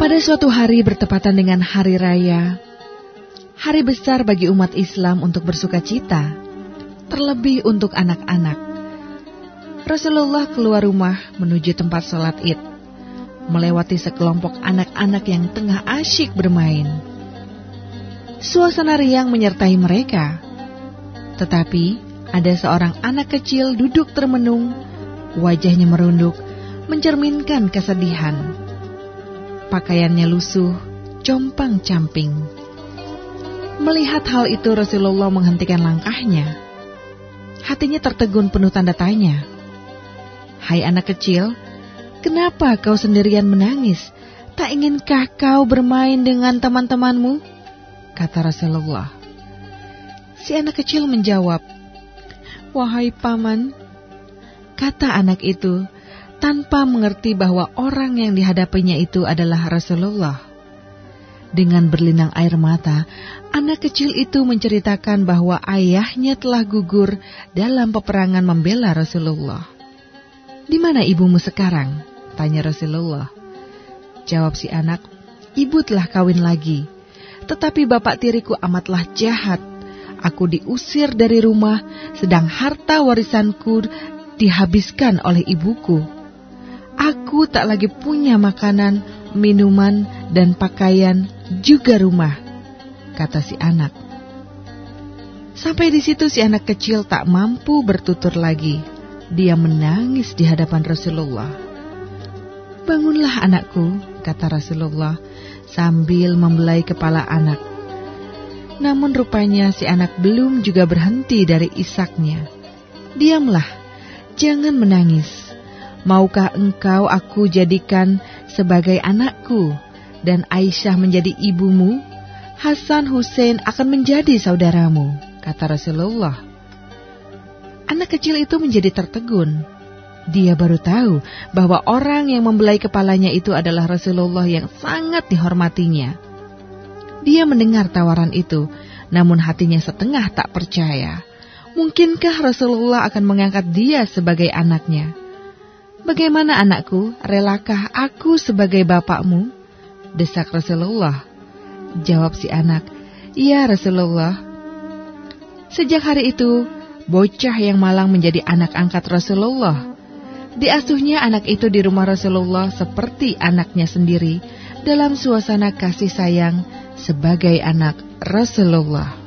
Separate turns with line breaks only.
Pada suatu hari bertepatan dengan hari raya, hari besar bagi umat Islam untuk bersuka cita, terlebih untuk anak-anak. Rasulullah keluar rumah menuju tempat sholat id, melewati sekelompok anak-anak yang tengah asyik bermain. Suasana riang menyertai mereka, tetapi ada seorang anak kecil duduk termenung, wajahnya merunduk, mencerminkan kesedihan. Pakaiannya lusuh, compang-camping. Melihat hal itu Rasulullah menghentikan langkahnya. Hatinya tertegun penuh tanda tanya. Hai anak kecil, kenapa kau sendirian menangis? Tak inginkah kau bermain dengan teman-temanmu? Kata Rasulullah. Si anak kecil menjawab, Wahai paman, kata anak itu, tanpa mengerti bahwa orang yang dihadapinya itu adalah Rasulullah. Dengan berlinang air mata, anak kecil itu menceritakan bahwa ayahnya telah gugur dalam peperangan membela Rasulullah. Di mana ibumu sekarang? Tanya Rasulullah. Jawab si anak, ibu telah kawin lagi. Tetapi bapak tiriku amatlah jahat. Aku diusir dari rumah, sedang harta warisanku dihabiskan oleh ibuku. Aku tak lagi punya makanan, minuman, dan pakaian, juga rumah, kata si anak. Sampai di situ si anak kecil tak mampu bertutur lagi. Dia menangis di hadapan Rasulullah. Bangunlah anakku, kata Rasulullah sambil membelai kepala anak. Namun rupanya si anak belum juga berhenti dari isaknya. Diamlah, jangan menangis. Maukah engkau aku jadikan sebagai anakku dan Aisyah menjadi ibumu? Hasan Hussein akan menjadi saudaramu, kata Rasulullah. Anak kecil itu menjadi tertegun. Dia baru tahu bahwa orang yang membelai kepalanya itu adalah Rasulullah yang sangat dihormatinya. Dia mendengar tawaran itu, namun hatinya setengah tak percaya. Mungkinkah Rasulullah akan mengangkat dia sebagai anaknya? Bagaimana anakku, relakah aku sebagai bapakmu? Desak Rasulullah. Jawab si anak, Iya Rasulullah. Sejak hari itu, bocah yang malang menjadi anak angkat Rasulullah. Diasuhnya anak itu di rumah Rasulullah seperti anaknya sendiri dalam suasana kasih sayang sebagai anak Rasulullah.